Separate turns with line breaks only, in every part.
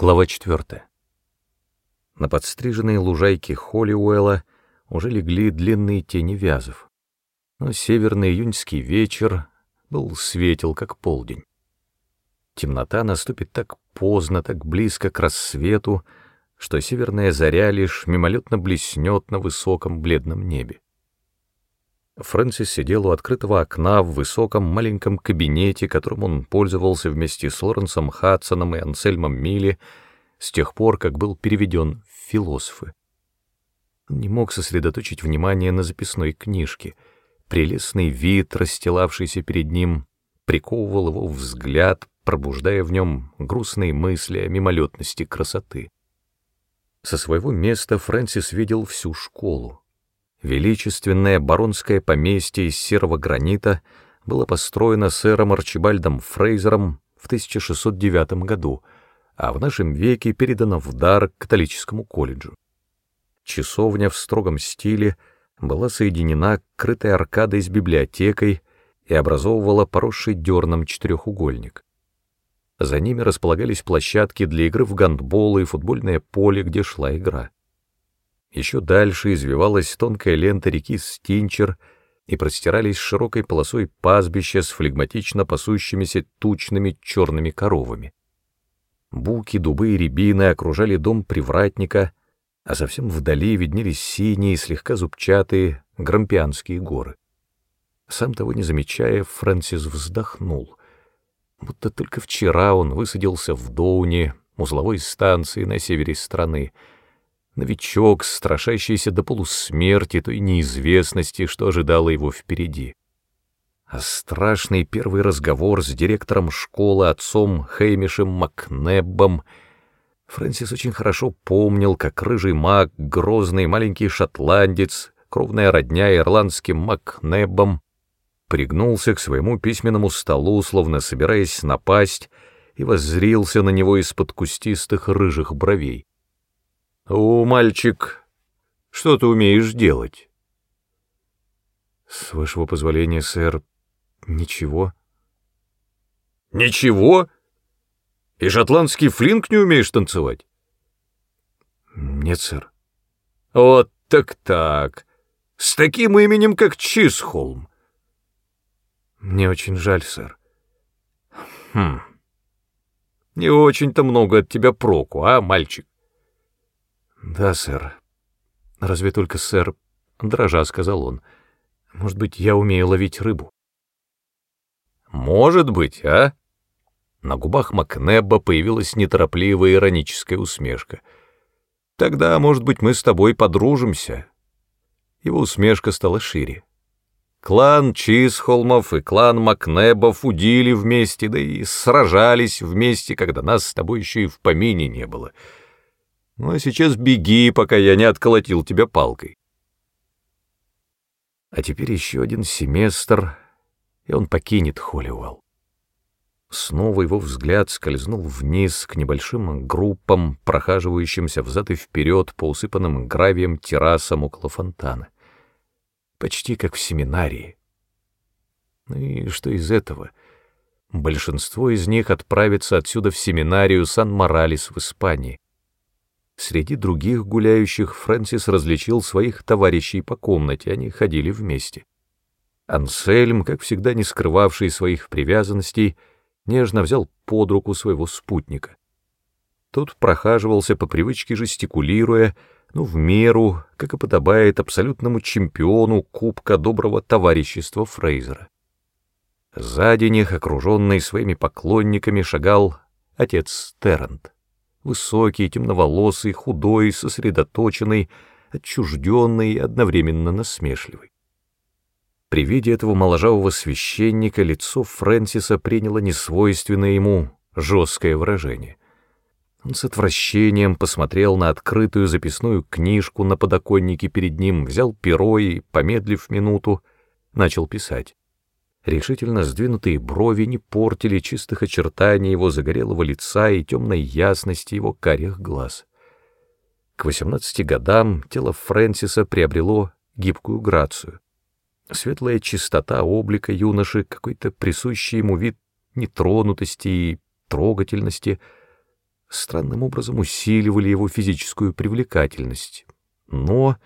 Глава 4. На подстриженной лужайке Холлиуэлла уже легли длинные тени вязов. Но северный июньский вечер был светел, как полдень. Темнота наступит так поздно, так близко к рассвету, что северная заря лишь мимолетно блеснет на высоком бледном небе. Фрэнсис сидел у открытого окна в высоком маленьком кабинете, которым он пользовался вместе с Лоренсом Хадсоном и Ансельмом Милли с тех пор, как был переведен в философы. Он не мог сосредоточить внимание на записной книжке. Прелестный вид, расстилавшийся перед ним, приковывал его взгляд, пробуждая в нем грустные мысли о мимолетности красоты. Со своего места Фрэнсис видел всю школу. Величественное баронское поместье из серого гранита было построено сэром Арчибальдом Фрейзером в 1609 году, а в нашем веке передано в дар католическому колледжу. Часовня в строгом стиле была соединена крытой аркадой с библиотекой и образовывала поросший дерном четырехугольник. За ними располагались площадки для игры в гандбол и футбольное поле, где шла игра. Еще дальше извивалась тонкая лента реки Стинчер, и простирались широкой полосой пастбища с флегматично пасущимися тучными черными коровами. Буки, дубы и рябины окружали дом привратника, а совсем вдали виднелись синие, слегка зубчатые грампианские горы. Сам того не замечая, Фрэнсис вздохнул. Будто только вчера он высадился в Доуне, узловой станции на севере страны, новичок, страшащийся до полусмерти той неизвестности, что ожидало его впереди. А страшный первый разговор с директором школы, отцом Хеймишем Макнеббом. Фрэнсис очень хорошо помнил, как рыжий маг, грозный маленький шотландец, кровная родня ирландским Макнеббом, пригнулся к своему письменному столу, словно собираясь напасть, и воззрился на него из-под кустистых рыжих бровей. «О, мальчик, что ты умеешь делать?»
«С вашего позволения, сэр, ничего».
«Ничего? И шотландский флинк не умеешь танцевать?»
«Нет, сэр».
«Вот так-так. С таким именем, как Чисхолм».
«Мне очень жаль, сэр».
«Хм. Не очень-то много от тебя проку, а, мальчик?»
«Да, сэр. Разве только, сэр...» — дрожа сказал он. «Может быть, я умею ловить рыбу?»
«Может быть, а?» На губах Макнеба появилась неторопливая ироническая усмешка. «Тогда, может быть, мы с тобой подружимся?» Его усмешка стала шире. Клан Чисхолмов и клан Макнебов удили вместе, да и сражались вместе, когда нас с тобой еще и в помине не было — ну а сейчас беги, пока я не отколотил тебя палкой. А теперь еще один семестр, и он покинет Холливелл. Снова его взгляд скользнул вниз к небольшим группам, прохаживающимся взад и вперед по усыпанным гравием террасам около фонтана. Почти как в семинарии. Ну и что из этого? Большинство из них отправится отсюда в семинарию Сан-Моралес в Испании. Среди других гуляющих Фрэнсис различил своих товарищей по комнате, они ходили вместе. Ансельм, как всегда не скрывавший своих привязанностей, нежно взял под руку своего спутника. Тот прохаживался по привычке жестикулируя, ну, в меру, как и подобает абсолютному чемпиону Кубка Доброго Товарищества Фрейзера. Сзади них, окруженный своими поклонниками, шагал отец Террент высокий, темноволосый, худой, сосредоточенный, отчужденный и одновременно насмешливый. При виде этого моложавого священника лицо Фрэнсиса приняло несвойственное ему жесткое выражение. Он с отвращением посмотрел на открытую записную книжку на подоконнике перед ним, взял перо и, помедлив минуту, начал писать. Решительно сдвинутые брови не портили чистых очертаний его загорелого лица и темной ясности его карих глаз. К 18 годам тело Фрэнсиса приобрело гибкую грацию. Светлая чистота облика юноши, какой-то присущий ему вид нетронутости и трогательности, странным образом усиливали его физическую привлекательность, но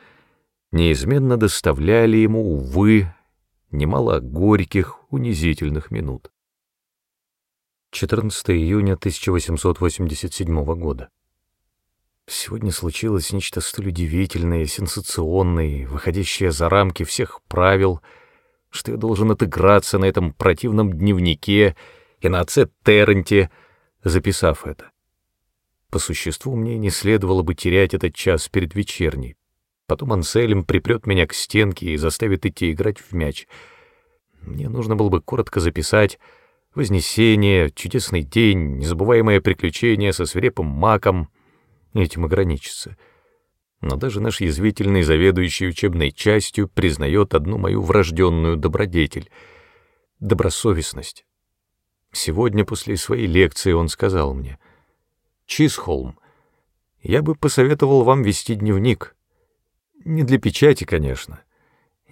неизменно доставляли ему, увы, немало горьких, унизительных минут. 14 июня 1887 года. Сегодня случилось нечто столь удивительное, сенсационное, выходящее за рамки всех правил, что я должен отыграться на этом противном дневнике и на отце Терренте, записав это. По существу мне не следовало бы терять этот час перед вечерней. Потом Ансельм припрет меня к стенке и заставит идти играть в мяч. Мне нужно было бы коротко записать «Вознесение», «Чудесный день», «Незабываемое приключение со свирепым маком», этим ограничиться. Но даже наш язвительный заведующий учебной частью признает одну мою врожденную добродетель — добросовестность. Сегодня после своей лекции он сказал мне — Чисхолм, я бы посоветовал вам вести дневник. Не для печати, конечно.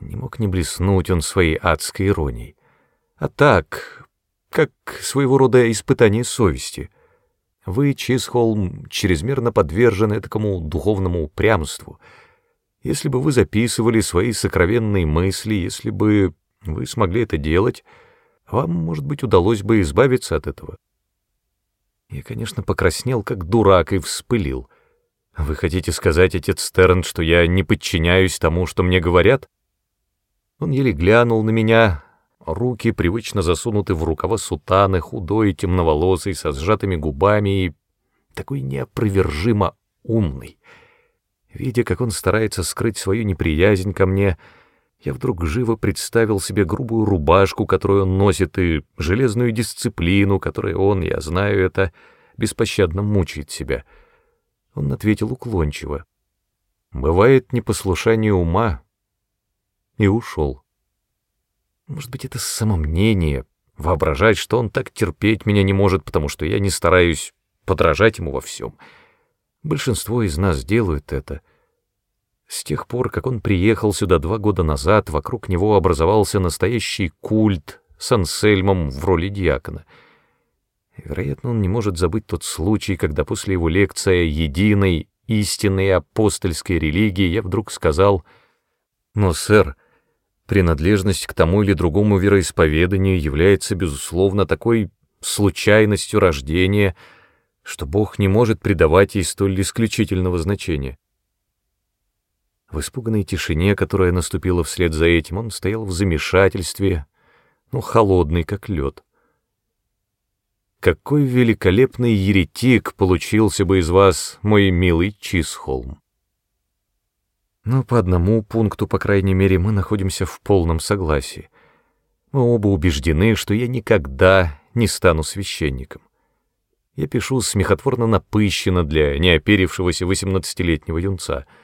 Не мог не блеснуть он своей адской иронией. А так, как своего рода испытание совести. Вы, Чисхолм, чрезмерно подвержены такому духовному упрямству. Если бы вы записывали свои сокровенные мысли, если бы вы смогли это делать, вам, может быть, удалось бы избавиться от этого. Я, конечно, покраснел, как дурак, и вспылил. «Вы хотите сказать, отец Стерн, что я не подчиняюсь тому, что мне говорят?» Он еле глянул на меня, руки привычно засунуты в рукава сутаны, худой, темноволосый, со сжатыми губами и такой неопровержимо умный. Видя, как он старается скрыть свою неприязнь ко мне, — я вдруг живо представил себе грубую рубашку, которую он носит, и железную дисциплину, которой он, я знаю это, беспощадно мучает себя. Он ответил уклончиво. «Бывает непослушание ума». И ушел. Может быть, это самомнение, воображать, что он так терпеть меня не может, потому что я не стараюсь подражать ему во всем. Большинство из нас делают это — с тех пор, как он приехал сюда два года назад, вокруг него образовался настоящий культ с Ансельмом в роли диакона. Вероятно, он не может забыть тот случай, когда после его лекции о единой, истинной апостольской религии я вдруг сказал, «Но, сэр, принадлежность к тому или другому вероисповеданию является, безусловно, такой случайностью рождения, что Бог не может придавать ей столь исключительного значения». В испуганной тишине, которая наступила вслед за этим, он стоял в замешательстве, ну, холодный, как лед. Какой великолепный еретик получился бы из вас, мой милый Чисхолм! Но по одному пункту, по крайней мере, мы находимся в полном согласии. Мы оба убеждены, что я никогда не стану священником. Я пишу смехотворно напыщенно для неоперившегося восемнадцатилетнего юнца —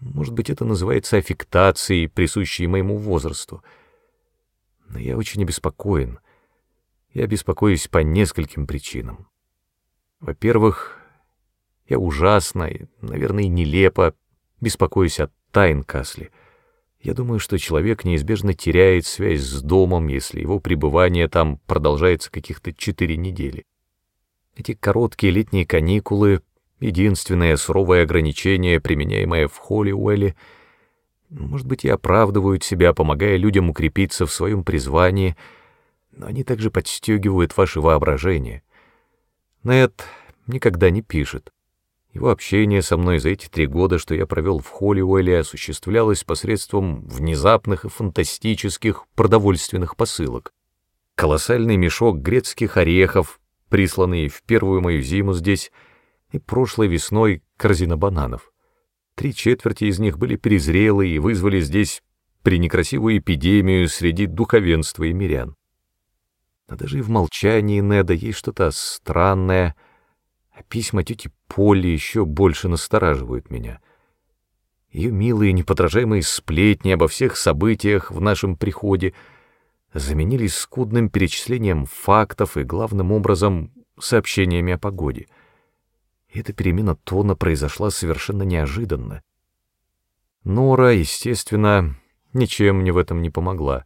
может быть, это называется аффектацией, присущей моему возрасту. Но я очень обеспокоен. Я беспокоюсь по нескольким причинам. Во-первых, я ужасно и, наверное, нелепо беспокоюсь о тайн Касли. Я думаю, что человек неизбежно теряет связь с домом, если его пребывание там продолжается каких-то четыре недели. Эти короткие летние каникулы единственное суровое ограничение, применяемое в Холлиуэлле, может быть, и оправдывают себя, помогая людям укрепиться в своем призвании, но они также подстегивают ваше воображение. Нед никогда не пишет. Его общение со мной за эти три года, что я провел в Холлиуэлле, осуществлялось посредством внезапных и фантастических продовольственных посылок. Колоссальный мешок грецких орехов, присланный в первую мою зиму здесь, и прошлой весной корзина бананов. Три четверти из них были перезрелые и вызвали здесь пренекрасивую эпидемию среди духовенства и мирян. Но даже и в молчании Неда есть что-то странное, а письма тети Полли еще больше настораживают меня. Ее милые неподражаемые сплетни обо всех событиях в нашем приходе заменились скудным перечислением фактов и, главным образом, сообщениями о погоде — эта перемена тона произошла совершенно неожиданно. Нора, естественно, ничем мне в этом не помогла.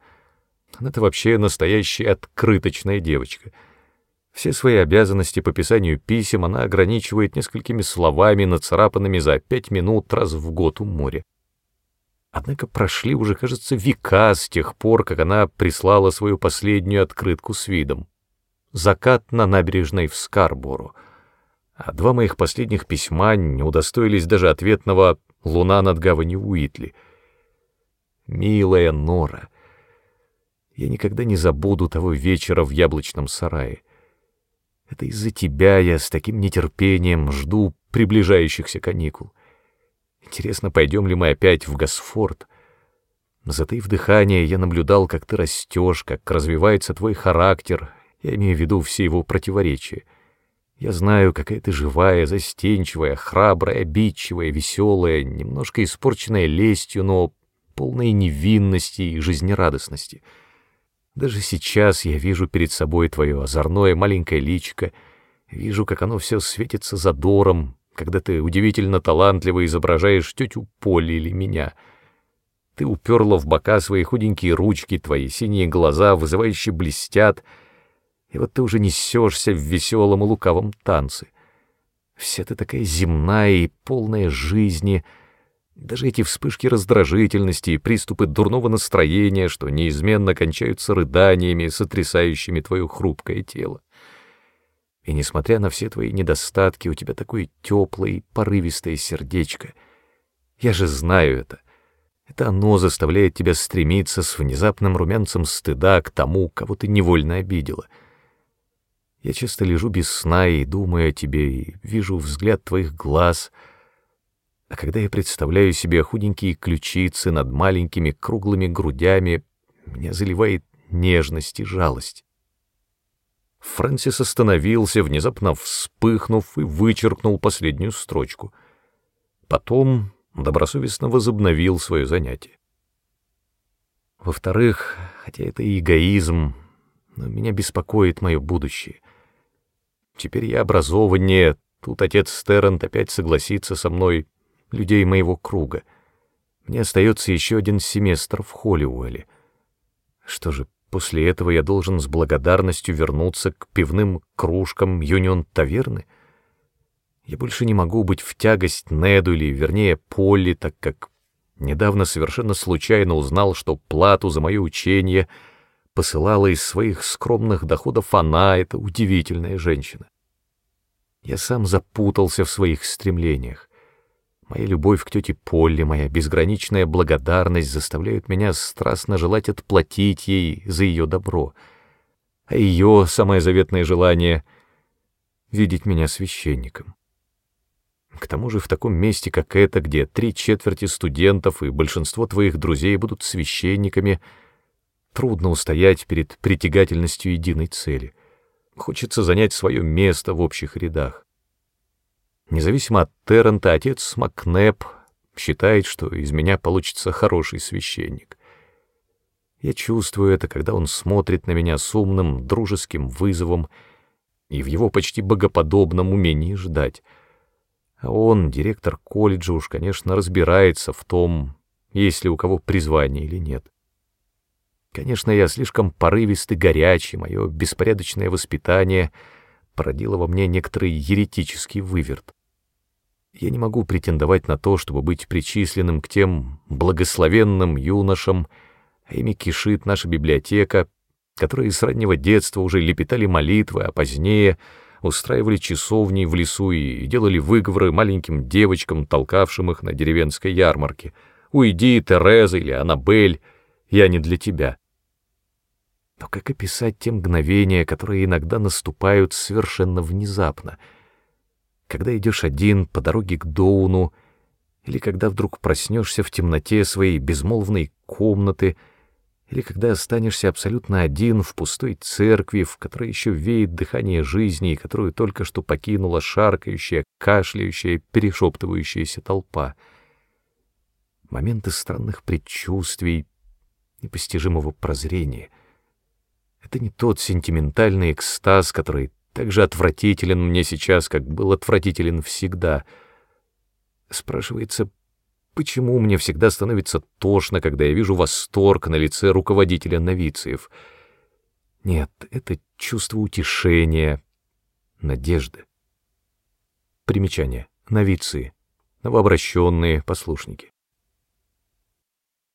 Она-то вообще настоящая открыточная девочка. Все свои обязанности по писанию писем она ограничивает несколькими словами, нацарапанными за пять минут раз в год у моря. Однако прошли уже, кажется, века с тех пор, как она прислала свою последнюю открытку с видом. Закат на набережной в Скарбору. А два моих последних письма не удостоились даже ответного «Луна над гаванью Уитли». Милая Нора, я никогда не забуду того вечера в яблочном сарае. Это из-за тебя я с таким нетерпением жду приближающихся каникул. Интересно, пойдем ли мы опять в Госфорд? Затаив дыхание, я наблюдал, как ты растешь, как развивается твой характер, я имею в виду все его противоречия. Я знаю, какая ты живая, застенчивая, храбрая, обидчивая, веселая, немножко испорченная лестью, но полная невинности и жизнерадостности — даже сейчас я вижу перед собой твое озорное маленькое личико, вижу, как оно все светится задором, когда ты удивительно талантливо изображаешь тетю Поли или меня. Ты уперла в бока свои худенькие ручки, твои синие глаза вызывающе блестят, и вот ты уже несешься в веселом и лукавом танце. Вся ты такая земная и полная жизни — даже эти вспышки раздражительности и приступы дурного настроения, что неизменно кончаются рыданиями, сотрясающими твое хрупкое тело. И несмотря на все твои недостатки, у тебя такое теплое порывистое сердечко. Я же знаю это. Это оно заставляет тебя стремиться с внезапным румянцем стыда к тому, кого ты невольно обидела. Я часто лежу без сна и думаю о тебе, и вижу взгляд твоих глаз — а когда я представляю себе худенькие ключицы над маленькими круглыми грудями, меня заливает нежность и жалость. Фрэнсис остановился, внезапно вспыхнув, и вычеркнул последнюю строчку. Потом добросовестно возобновил свое занятие. Во-вторых, хотя это и эгоизм, но меня беспокоит мое будущее. Теперь я образованнее, тут отец Стернт опять согласится со мной — людей моего круга. Мне остается еще один семестр в Холлиуэлле. Что же, после этого я должен с благодарностью вернуться к пивным кружкам Юнион-таверны? Я больше не могу быть в тягость Неду или, вернее, Полли, так как недавно совершенно случайно узнал, что плату за мое учение посылала из своих скромных доходов она, эта удивительная женщина. Я сам запутался в своих стремлениях. Моя любовь к тете Полли, моя безграничная благодарность заставляют меня страстно желать отплатить ей за ее добро. А ее самое заветное желание — видеть меня священником. К тому же в таком месте, как это, где три четверти студентов и большинство твоих друзей будут священниками, трудно устоять перед притягательностью единой цели. Хочется занять свое место в общих рядах. Независимо от Террента, отец Макнеп считает, что из меня получится хороший священник. Я чувствую это, когда он смотрит на меня с умным, дружеским вызовом и в его почти богоподобном умении ждать. А он, директор колледжа, уж, конечно, разбирается в том, есть ли у кого призвание или нет. Конечно, я слишком порывистый, горячий, мое беспорядочное воспитание породило во мне некоторый еретический выверт. Я не могу претендовать на то, чтобы быть причисленным к тем благословенным юношам, а ими кишит наша библиотека, которые с раннего детства уже лепетали молитвы, а позднее устраивали часовни в лесу и делали выговоры маленьким девочкам, толкавшим их на деревенской ярмарке. «Уйди, Тереза или Аннабель, я не для тебя». Но как описать те мгновения, которые иногда наступают совершенно внезапно — когда идешь один по дороге к Доуну, или когда вдруг проснешься в темноте своей безмолвной комнаты, или когда останешься абсолютно один в пустой церкви, в которой еще веет дыхание жизни и которую только что покинула шаркающая, кашляющая, перешептывающаяся толпа. Моменты странных предчувствий, непостижимого прозрения. Это не тот сентиментальный экстаз, который так же отвратителен мне сейчас, как был отвратителен всегда. Спрашивается, почему мне всегда становится тошно, когда я вижу восторг на лице руководителя новициев? Нет, это чувство утешения, надежды. Примечание. Новиции. Новообращенные послушники.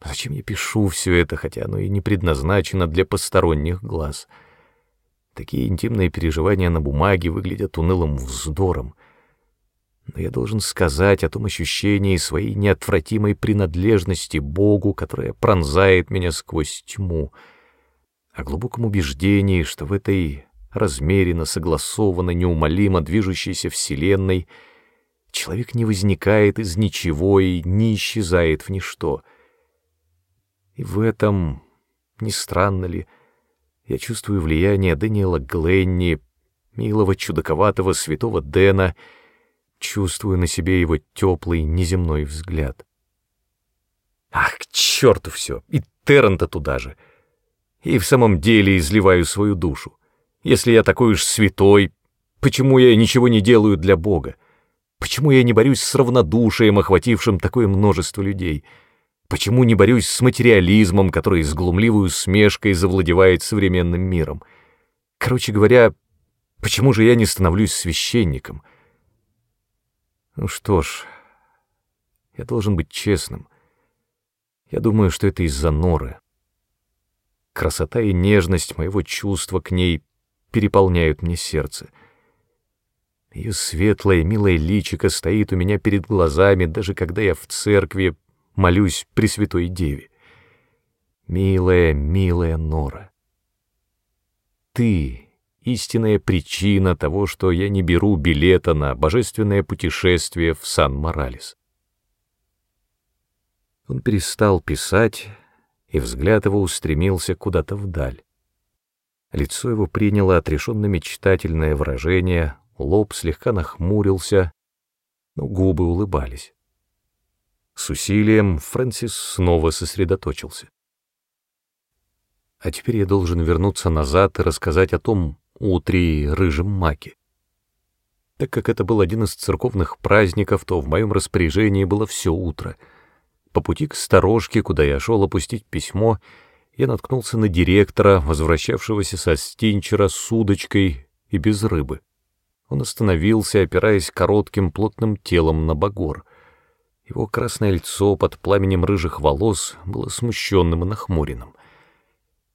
Зачем я пишу все это, хотя оно и не предназначено для посторонних глаз? Такие интимные переживания на бумаге выглядят унылым вздором. Но я должен сказать о том ощущении своей неотвратимой принадлежности Богу, которая пронзает меня сквозь тьму, о глубоком убеждении, что в этой размеренно, согласованно, неумолимо движущейся Вселенной человек не возникает из ничего и не исчезает в ничто — и в этом, не странно ли, я чувствую влияние Дэниела Гленни, милого чудаковатого святого Дэна, чувствую на себе его теплый неземной взгляд. Ах, к черту все, и Террента туда же. И в самом деле изливаю свою душу. Если я такой уж святой, почему я ничего не делаю для Бога? Почему я не борюсь с равнодушием, охватившим такое множество людей — Почему не борюсь с материализмом, который с глумливой усмешкой завладевает современным миром? Короче говоря, почему же я не становлюсь священником? Ну что ж, я должен быть честным. Я думаю, что это из-за норы. Красота и нежность моего чувства к ней переполняют мне сердце. Ее светлое, милое личико стоит у меня перед глазами, даже когда я в церкви молюсь Пресвятой Деве. Милая, милая Нора, ты — истинная причина того, что я не беру билета на божественное путешествие в Сан-Моралес. Он перестал писать, и взгляд его устремился куда-то вдаль. Лицо его приняло отрешенно-мечтательное выражение, лоб слегка нахмурился, но губы улыбались. С усилием Фрэнсис снова сосредоточился. А теперь я должен вернуться назад и рассказать о том утре рыжем маке. Так как это был один из церковных праздников, то в моем распоряжении было все утро. По пути к сторожке, куда я шел опустить письмо, я наткнулся на директора, возвращавшегося со стинчера с удочкой и без рыбы. Он остановился, опираясь коротким плотным телом на багор — его красное лицо под пламенем рыжих волос было смущенным и нахмуренным.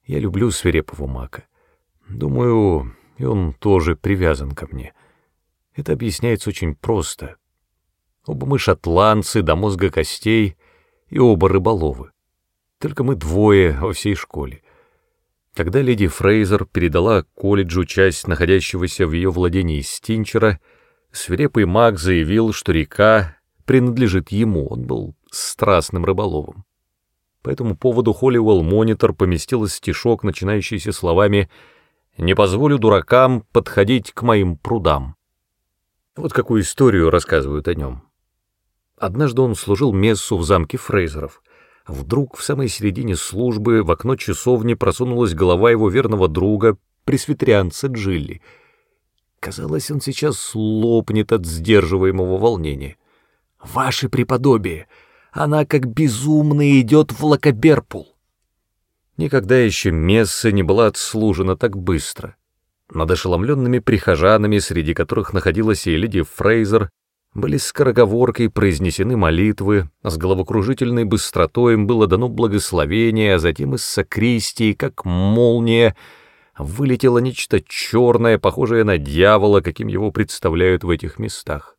Я люблю свирепого мака. Думаю, и он тоже привязан ко мне. Это объясняется очень просто. Оба мы шотландцы до мозга костей, и оба рыболовы. Только мы двое во всей школе. Когда леди Фрейзер передала колледжу часть находящегося в ее владении стинчера, свирепый маг заявил, что река принадлежит ему, он был страстным рыболовом. По этому поводу Холливелл Монитор поместил стишок, начинающийся словами «Не позволю дуракам подходить к моим прудам». Вот какую историю рассказывают о нем. Однажды он служил мессу в замке Фрейзеров. Вдруг в самой середине службы в окно часовни просунулась голова его верного друга, пресвитерианца Джилли. Казалось, он сейчас лопнет от сдерживаемого волнения. «Ваше преподобие, она как безумно идет в Лакоберпул». Никогда еще месса не была отслужена так быстро. Над ошеломленными прихожанами, среди которых находилась и леди Фрейзер, были скороговоркой произнесены молитвы, с головокружительной быстротой им было дано благословение, а затем из сокристии, как молния, вылетело нечто черное, похожее на дьявола, каким его представляют в этих местах.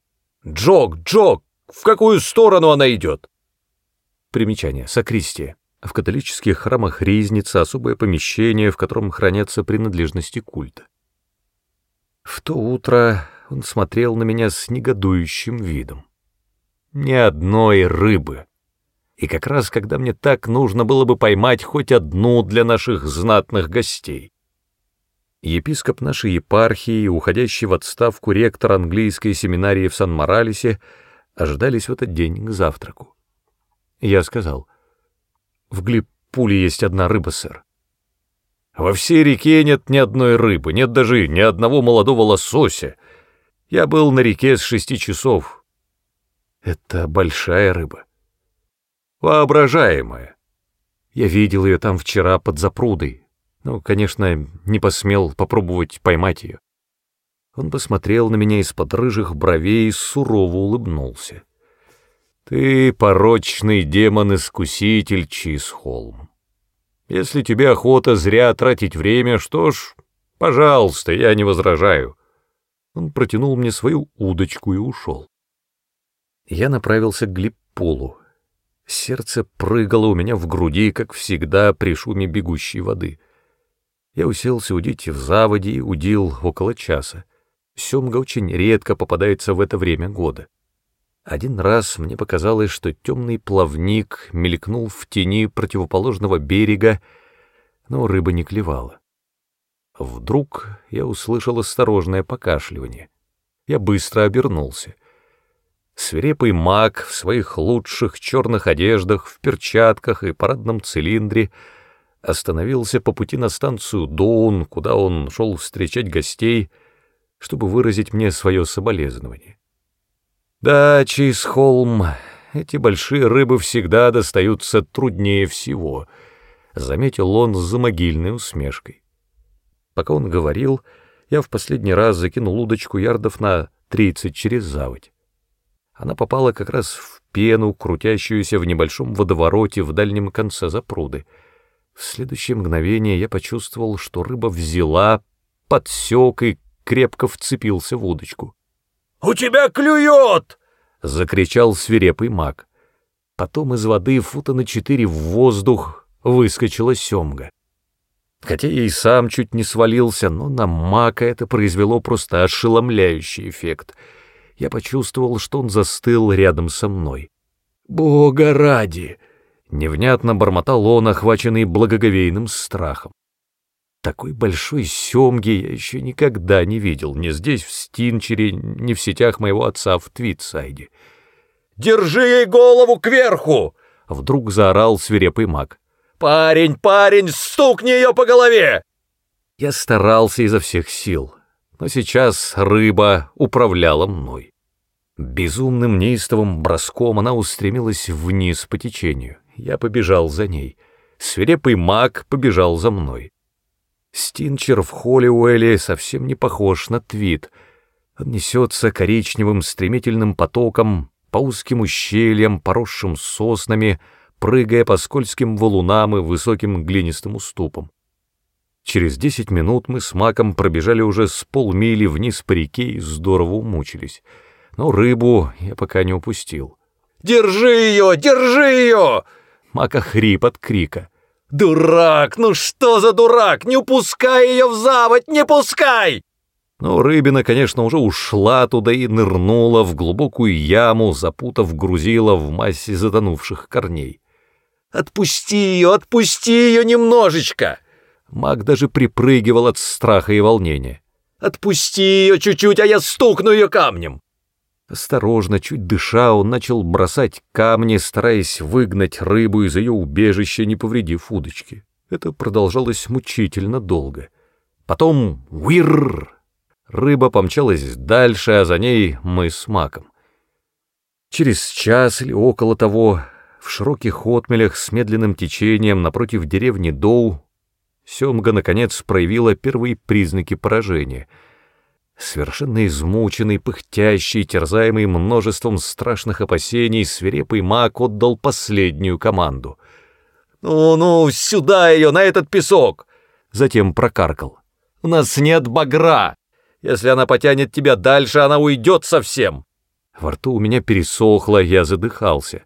«Джок! Джок! В какую сторону она идет? Примечание. Сокристия. В католических храмах ризница — особое помещение, в котором хранятся принадлежности культа. В то утро он смотрел на меня с негодующим видом. Ни одной рыбы. И как раз когда мне так нужно было бы поймать хоть одну для наших знатных гостей. Епископ нашей епархии, уходящий в отставку ректор английской семинарии в Сан-Моралесе, ожидались в этот день к завтраку. Я сказал, «В Глипуле есть одна рыба, сэр». «Во всей реке нет ни одной рыбы, нет даже ни одного молодого лосося. Я был на реке с шести часов». «Это большая рыба». «Воображаемая. Я видел ее там вчера под запрудой.
Ну, конечно, не посмел попробовать поймать ее. Он посмотрел на меня из-под рыжих бровей и сурово улыбнулся. «Ты порочный демон-искуситель, Чисхолм. Если тебе охота зря тратить время, что ж, пожалуйста, я не возражаю». Он протянул мне свою удочку и ушел. Я направился к Глипполу. Сердце прыгало у меня в груди, как всегда при шуме бегущей воды. Я уселся удить в заводе и удил около часа. Семга очень редко попадается в это время года. Один раз мне показалось, что темный плавник мелькнул в тени противоположного берега, но рыба не клевала. Вдруг я услышал осторожное покашливание. Я быстро обернулся. Свирепый маг в своих лучших черных одеждах, в перчатках и парадном цилиндре остановился по пути на станцию Доун, куда он шел встречать гостей, чтобы выразить мне свое соболезнование. Да, Чизхолм, эти большие рыбы всегда достаются труднее всего, — заметил он с замогильной усмешкой. Пока он говорил, я в последний раз закинул удочку ярдов на тридцать через заводь. Она попала как раз в пену, крутящуюся в небольшом водовороте в дальнем конце запруды. В следующее мгновение я почувствовал, что рыба взяла, подсек и крепко вцепился в удочку.
«У тебя клюет!» — закричал свирепый маг.
Потом из воды фута на четыре в воздух выскочила семга. Хотя я и сам чуть не свалился, но на мака это произвело просто ошеломляющий эффект. Я почувствовал, что он застыл рядом со мной. «Бога ради!» — невнятно бормотал он, охваченный благоговейным страхом. Такой большой семги я еще никогда не видел, ни здесь, в Стинчере, ни в сетях моего отца в Твитсайде.
«Держи ей голову кверху!»
— вдруг заорал свирепый маг.
«Парень, парень, стукни ее по голове!»
Я старался изо всех сил, но сейчас рыба управляла мной. Безумным неистовым броском она устремилась вниз по течению. Я побежал за ней. Свирепый маг побежал за мной. Стинчер в Холлиуэле совсем не похож на Твит. Он несется коричневым стремительным потоком по узким ущельям, поросшим соснами, прыгая по скользким валунам и высоким глинистым уступам. Через десять минут мы с Маком пробежали уже с полмили вниз по реке и здорово умучились. Но рыбу я пока не упустил.
«Держи ее! Держи ее!»
Мака хрип от крика.
«Дурак! Ну что за дурак? Не упускай ее в заводь! Не пускай!»
Ну, рыбина, конечно, уже ушла туда и нырнула в глубокую яму, запутав грузила в массе затонувших корней.
«Отпусти ее, отпусти ее немножечко!»
Маг даже припрыгивал от страха и волнения.
«Отпусти ее чуть-чуть, а я стукну ее камнем!»
Осторожно, чуть дыша, он начал бросать камни, стараясь выгнать рыбу из ее убежища, не повредив удочки. Это продолжалось мучительно долго. Потом уирр! Рыба помчалась дальше, а за ней мы с маком. Через час или около того, в широких отмелях с медленным течением напротив деревни Доу, Семга, наконец, проявила первые признаки поражения — Совершенно измученный, пыхтящий, терзаемый множеством страшных опасений, свирепый маг отдал последнюю команду.
«Ну-ну, сюда ее, на этот песок!»
Затем прокаркал.
«У нас нет багра! Если она потянет тебя дальше, она уйдет совсем!»
Во рту у меня пересохло, я задыхался.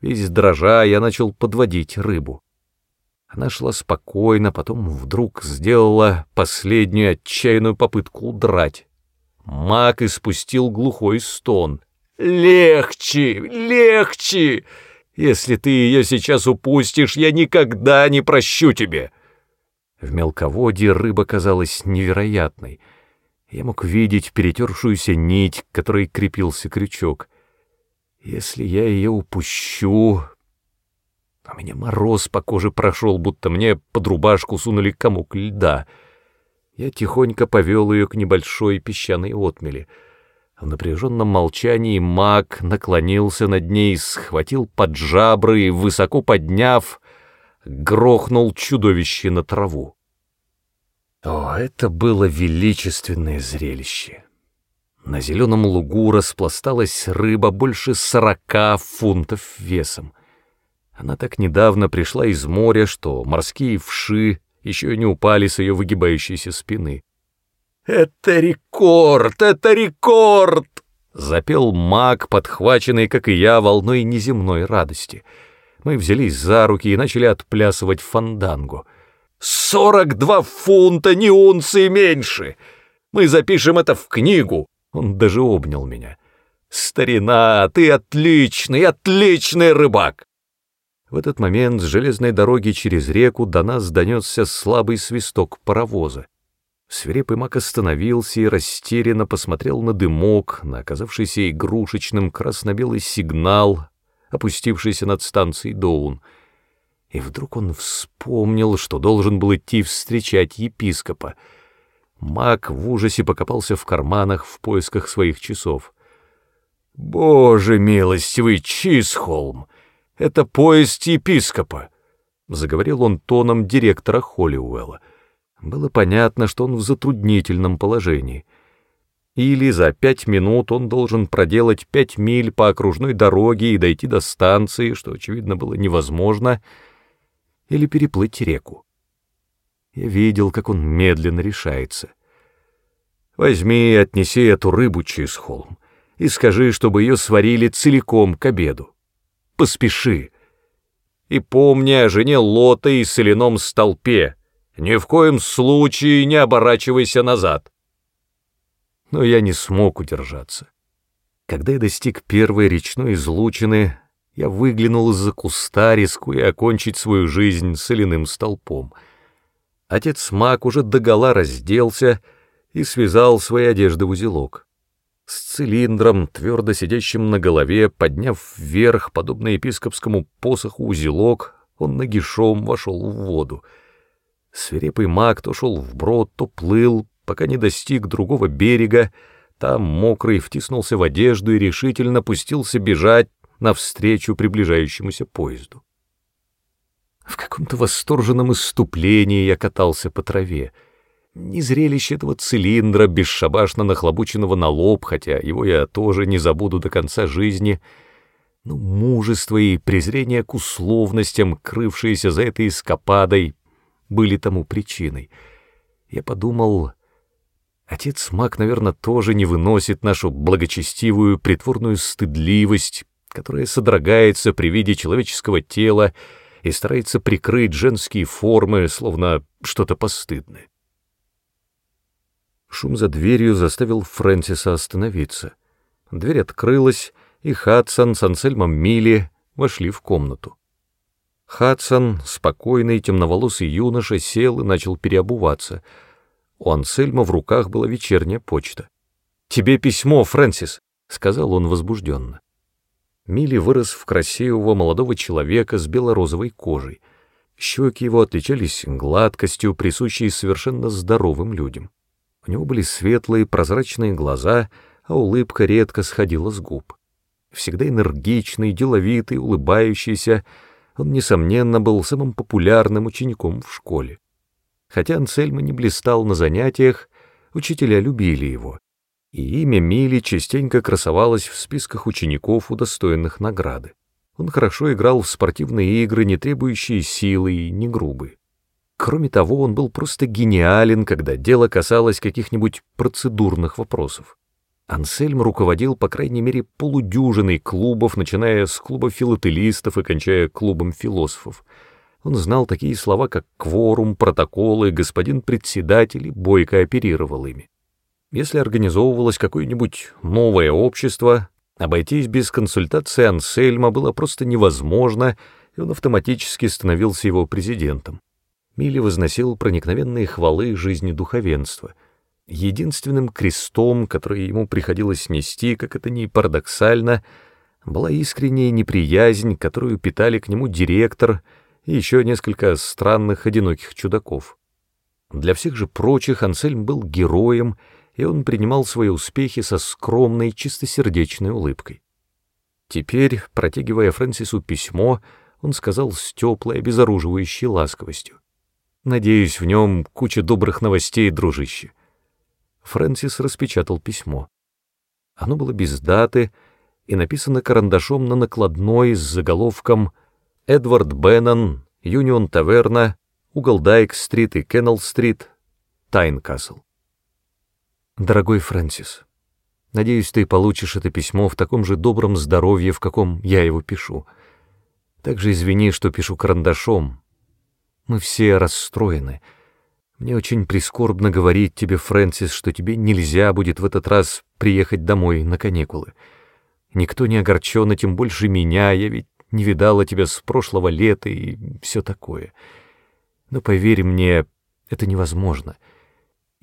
Весь дрожа, я начал подводить рыбу. Она шла спокойно, потом вдруг сделала последнюю отчаянную попытку удрать. Мак испустил глухой стон.
«Легче! Легче! Если ты ее сейчас упустишь, я никогда не прощу тебе!»
В мелководье рыба казалась невероятной. Я мог видеть перетершуюся нить, к которой крепился крючок. Если я ее упущу... У меня мороз по коже прошел, будто мне под рубашку сунули комок льда — я тихонько повел ее к небольшой песчаной отмели. В напряженном молчании маг наклонился над ней, схватил под жабры и, высоко подняв, грохнул чудовище на траву.
О, это было величественное зрелище. На зеленом лугу распласталась рыба больше сорока фунтов весом. Она так недавно пришла из моря, что морские вши еще не упали с ее выгибающейся спины.
«Это рекорд! Это рекорд!»
— запел маг, подхваченный, как и я, волной неземной радости. Мы взялись за руки и начали отплясывать фандангу —
Сорок два фунта, не унции меньше! Мы запишем это в книгу!»
Он даже обнял меня.
«Старина, ты отличный, отличный рыбак!»
В этот момент с железной дороги через реку до нас донесся слабый свисток паровоза. Свирепый маг остановился и растерянно посмотрел на дымок, на оказавшийся игрушечным красно-белый сигнал, опустившийся над станцией Доун — и вдруг он вспомнил, что должен был идти встречать епископа. Маг в ужасе покопался в карманах в поисках своих часов.
«Боже милостивый, Чисхолм! Это поезд епископа!» — заговорил он тоном директора Холлиуэлла.
Было понятно, что он в затруднительном положении. Или за пять минут он должен проделать пять миль по окружной дороге и дойти до станции, что, очевидно, было невозможно — или переплыть реку. Я видел, как он медленно решается. Возьми и отнеси эту рыбу через холм и скажи, чтобы ее сварили целиком к обеду. Поспеши. И помни о жене Лота и соляном столпе. Ни в коем случае не оборачивайся назад. Но я не смог удержаться. Когда я достиг первой речной излучины, я выглянул из-за куста, рискуя окончить свою жизнь соляным столпом. Отец Мак уже догола разделся и связал свои одежды в узелок. С цилиндром, твердо сидящим на голове, подняв вверх, подобно епископскому посоху узелок, он нагишом вошел в воду. Свирепый маг то шел вброд, то плыл, пока не достиг другого берега, там мокрый втиснулся в одежду и решительно пустился бежать, навстречу приближающемуся поезду. В каком-то восторженном иступлении я катался по траве. Не зрелище этого цилиндра, бесшабашно нахлобученного на лоб, хотя его я тоже не забуду до конца жизни, но мужество и презрение к условностям, крывшиеся за этой эскападой, были тому причиной. Я подумал, отец Мак, наверное, тоже не выносит нашу благочестивую притворную стыдливость, которая содрогается при виде человеческого тела и старается прикрыть женские формы, словно что-то постыдное. Шум за дверью заставил Фрэнсиса остановиться. Дверь открылась, и Хадсон с Ансельмом Милли вошли в комнату. Хадсон, спокойный темноволосый юноша, сел и начал переобуваться. У Ансельма в руках была вечерняя почта. «Тебе письмо, Фрэнсис», — сказал он возбужденно. Милли вырос в красивого молодого человека с бело-розовой кожей. Щеки его отличались гладкостью, присущей совершенно здоровым людям. У него были светлые прозрачные глаза, а улыбка редко сходила с губ. Всегда энергичный, деловитый, улыбающийся, он, несомненно, был самым популярным учеником в школе. Хотя Ансельма не блистал на занятиях, учителя любили его, и имя Мили частенько красовалось в списках учеников, удостоенных награды. Он хорошо играл в спортивные игры, не требующие силы и не грубые. Кроме того, он был просто гениален, когда дело касалось каких-нибудь процедурных вопросов. Ансельм руководил, по крайней мере, полудюжиной клубов, начиная с клуба филателистов и кончая клубом философов. Он знал такие слова, как кворум, протоколы, господин председатель и бойко оперировал ими. Если организовывалось какое-нибудь новое общество, обойтись без консультации Ансельма было просто невозможно, и он автоматически становился его президентом. Милли возносил проникновенные хвалы жизни духовенства. Единственным крестом, который ему приходилось нести, как это ни парадоксально, была искренняя неприязнь, которую питали к нему директор и еще несколько странных одиноких чудаков. Для всех же прочих Ансельм был героем — и он принимал свои успехи со скромной, чистосердечной улыбкой. Теперь, протягивая Фрэнсису письмо, он сказал с теплой, обезоруживающей ласковостью.
Надеюсь, в нем куча добрых новостей, дружище. Фрэнсис распечатал письмо. Оно было без даты и написано карандашом на накладной с заголовком «Эдвард Беннон, Юнион Таверна, угол Дайк-стрит и Кеннелл-стрит, Тайнкасл». Дорогой Фрэнсис, надеюсь, ты получишь это письмо в таком же добром здоровье, в каком я его пишу. Также извини, что пишу карандашом. Мы все расстроены. Мне очень прискорбно говорить тебе, Фрэнсис, что тебе нельзя будет в этот раз приехать домой на каникулы. Никто не огорчен, и тем больше меня, я ведь не видала тебя с прошлого лета и все такое. Но поверь мне, это невозможно —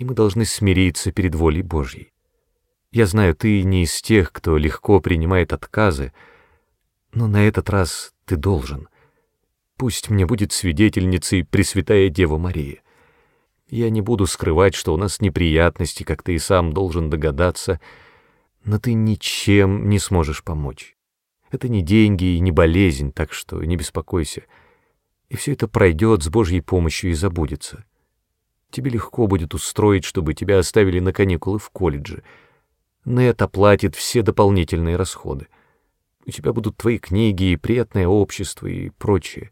и мы должны смириться перед волей Божьей. Я знаю, ты не из тех, кто легко принимает отказы, но на этот раз ты должен. Пусть мне будет свидетельницей Пресвятая Дева Мария. Я не буду скрывать, что у нас неприятности, как ты и сам должен догадаться, но ты ничем не сможешь помочь. Это не деньги и не болезнь, так что не беспокойся. И все это пройдет с Божьей помощью и забудется. Тебе легко будет устроить, чтобы тебя оставили на каникулы в колледже. Нет оплатит все дополнительные расходы. У тебя будут твои книги и приятное общество и прочее.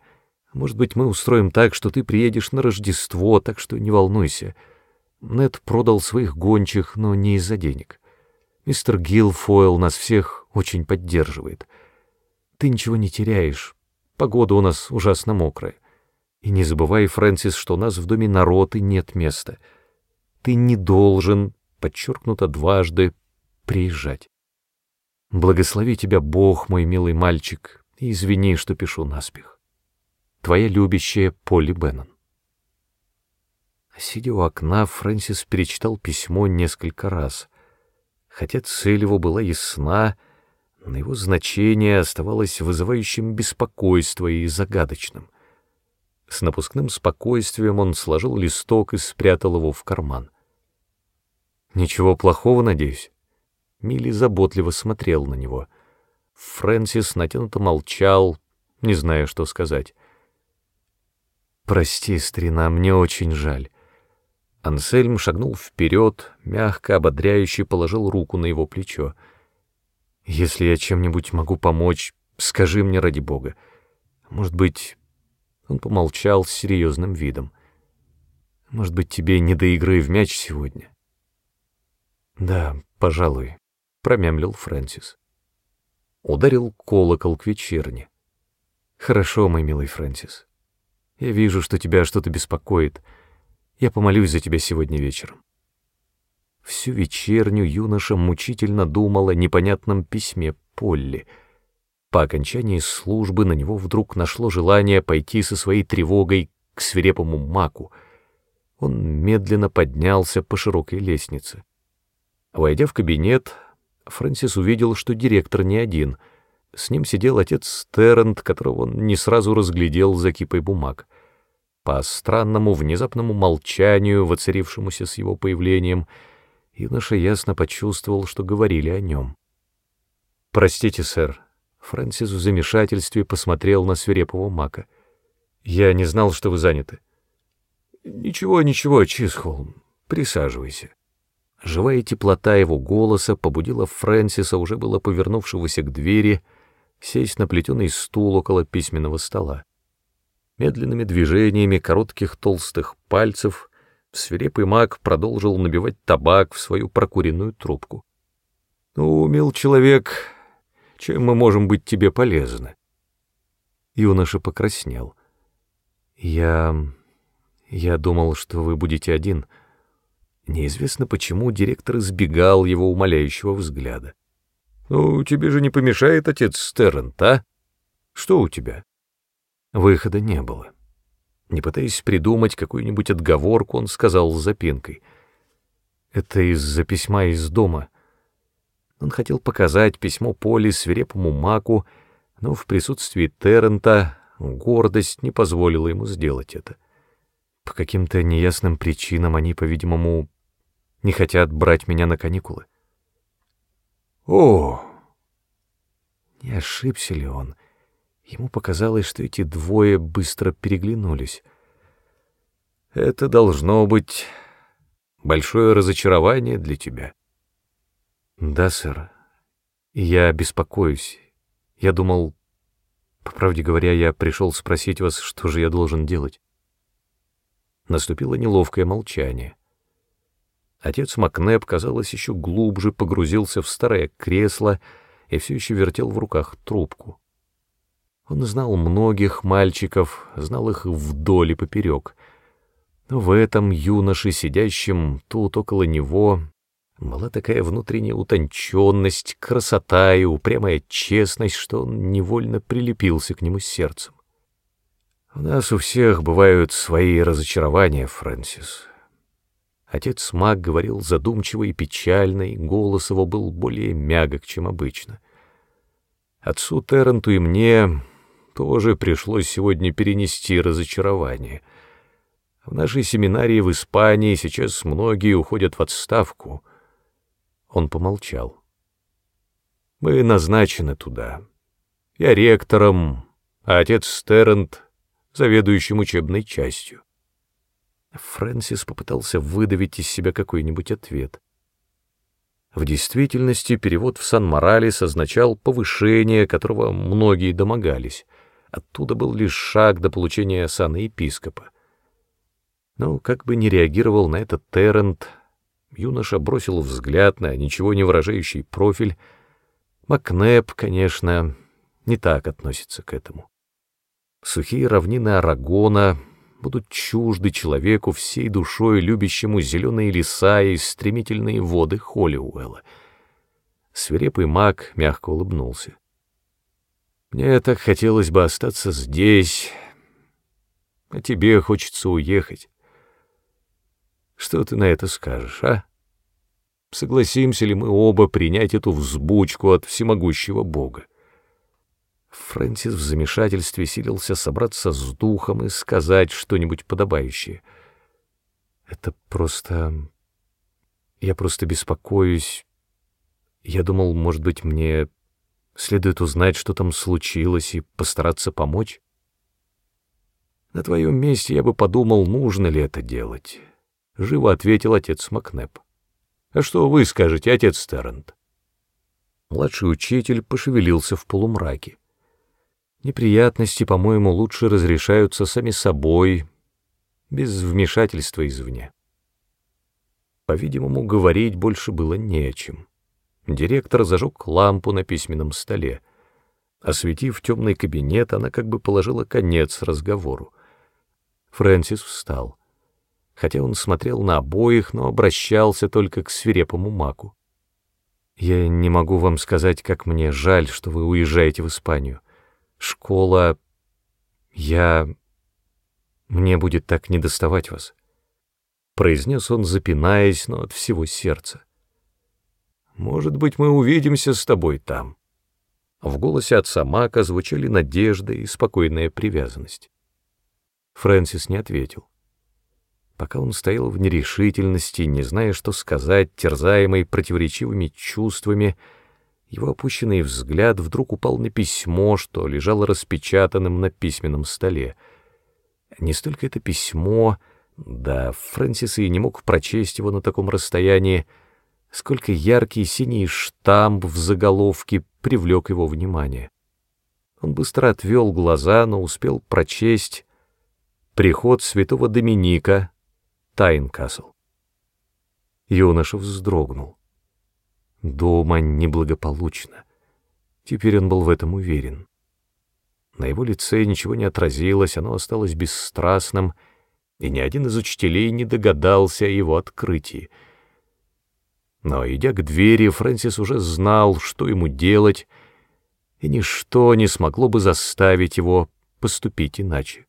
Может быть, мы устроим так, что ты приедешь на Рождество, так что не волнуйся. Нет продал своих гончих, но не из-за денег. Мистер Гилфойл нас всех очень поддерживает. Ты ничего не теряешь. Погода у нас ужасно мокрая. И не забывай, Фрэнсис, что у нас в доме народ и нет места. Ты не должен, подчеркнуто дважды, приезжать. Благослови тебя Бог, мой милый мальчик, и извини, что пишу наспех. Твоя любящая Полли Беннон. Сидя у окна, Фрэнсис перечитал письмо несколько раз. Хотя цель его была ясна, но его значение оставалось вызывающим беспокойство и загадочным — с напускным спокойствием он сложил листок и спрятал его в карман. «Ничего плохого, надеюсь?» Милли заботливо смотрел на него. Фрэнсис натянуто молчал, не зная, что сказать. «Прости, старина, мне очень жаль». Ансельм шагнул вперед, мягко, ободряюще положил руку на его плечо. «Если я чем-нибудь могу помочь, скажи мне ради бога. Может быть, он помолчал с серьезным видом. «Может быть, тебе не до игры в мяч сегодня?» «Да, пожалуй», — промямлил Фрэнсис. Ударил колокол к вечерне. «Хорошо, мой милый Фрэнсис. Я вижу, что тебя что-то беспокоит. Я помолюсь за тебя сегодня вечером». Всю вечерню юноша мучительно думал о непонятном письме Полли — по окончании службы на него вдруг нашло желание пойти со своей тревогой к свирепому маку. Он медленно поднялся по широкой лестнице. Войдя в кабинет, Фрэнсис увидел, что директор не один. С ним сидел отец Террент, которого он не сразу разглядел за кипой бумаг. По странному внезапному молчанию, воцарившемуся с его появлением, юноша ясно почувствовал, что говорили о нем. «Простите, сэр», Фрэнсис в замешательстве посмотрел на свирепого мака. «Я не знал, что вы заняты». «Ничего, ничего, Чисхолм, присаживайся». Живая теплота его голоса побудила Фрэнсиса, уже было повернувшегося к двери, сесть на плетеный стул около письменного стола. Медленными движениями коротких толстых пальцев свирепый маг продолжил набивать табак в свою прокуренную трубку. «Ну, мил человек, чем мы можем быть тебе полезны?» Юноша покраснел. «Я... я думал, что вы будете один». Неизвестно почему директор избегал его умоляющего взгляда. «Ну, тебе же не помешает отец Стернт, а? Что у тебя?» Выхода не было. Не пытаясь придумать какую-нибудь отговорку, он сказал с запинкой. «Это из-за письма из дома. Он хотел показать письмо Поли свирепому маку, но в присутствии Террента гордость не позволила ему сделать это. По каким-то неясным причинам они, по-видимому, не хотят брать меня на каникулы. О! Не ошибся ли он? Ему показалось, что эти двое быстро переглянулись. Это должно быть большое разочарование для тебя.
Да, сэр. Я беспокоюсь. Я думал, по правде говоря, я пришел спросить вас, что же я должен делать.
Наступило неловкое молчание. Отец Макнеп, казалось, еще глубже погрузился в старое кресло и все еще вертел в руках трубку. Он знал многих мальчиков, знал их вдоль и поперек. Но в этом юноше, сидящем тут около него, была такая внутренняя утонченность, красота и упрямая честность, что он невольно прилепился к нему сердцем. «У нас у всех бывают свои разочарования, Фрэнсис». Отец Мак говорил задумчиво и печально, и голос его был более мягок, чем обычно. Отцу Терренту и мне тоже пришлось сегодня перенести разочарование. В нашей семинарии в Испании сейчас многие уходят в отставку. Он помолчал. Мы назначены туда. Я ректором, а отец Стернт — заведующим учебной частью. Фрэнсис попытался выдавить из себя какой-нибудь ответ. В действительности перевод в Сан-Моралес означал повышение, которого многие домогались. Оттуда был лишь шаг до получения сана епископа. Но как бы ни реагировал на это Террент, юноша бросил взгляд на ничего не выражающий профиль. Макнеп, конечно, не так относится к этому. Сухие равнины Арагона будут чужды человеку всей душой, любящему зеленые леса и стремительные воды Холлиуэлла. Свирепый маг мягко улыбнулся. Мне так хотелось бы остаться здесь, а тебе хочется уехать. Что ты на это скажешь, а? Согласимся ли мы оба принять эту взбучку от всемогущего Бога? Фрэнсис в замешательстве силился собраться с духом и сказать что-нибудь подобающее. Это просто... Я просто беспокоюсь. Я думал, может быть, мне Следует узнать, что там случилось, и постараться помочь. На твоем месте я бы подумал, нужно ли это делать. Живо ответил отец Макнеп. А что вы скажете, отец Стернт? Младший учитель пошевелился в полумраке. Неприятности, по-моему, лучше разрешаются сами собой, без вмешательства извне. По-видимому, говорить больше было не о чем. Директор зажег лампу на письменном столе. Осветив темный кабинет, она как бы положила конец разговору. Фрэнсис встал. Хотя он смотрел на обоих, но обращался только к свирепому маку. «Я не могу вам сказать, как мне жаль, что вы уезжаете в Испанию. Школа... Я... Мне будет так недоставать вас», — произнес он, запинаясь, но от всего сердца. Может быть, мы увидимся с тобой там». В голосе отца Мака звучали надежда и спокойная привязанность. Фрэнсис не ответил. Пока он стоял в нерешительности, не зная, что сказать, терзаемый противоречивыми чувствами, его опущенный взгляд вдруг упал на письмо, что лежало распечатанным на письменном столе. Не столько это письмо, да, Фрэнсис и не мог прочесть его на таком расстоянии, — сколько яркий синий штамп в заголовке привлек его внимание. Он быстро отвел глаза, но успел прочесть «Приход святого Доминика, Тайнкасл». Юноша вздрогнул. Дома неблагополучно. Теперь он был в этом уверен. На его лице ничего не отразилось, оно осталось бесстрастным, и ни один из учителей не догадался о его открытии — но, идя к двери, Фрэнсис уже знал, что ему делать, и ничто не смогло бы заставить его поступить иначе.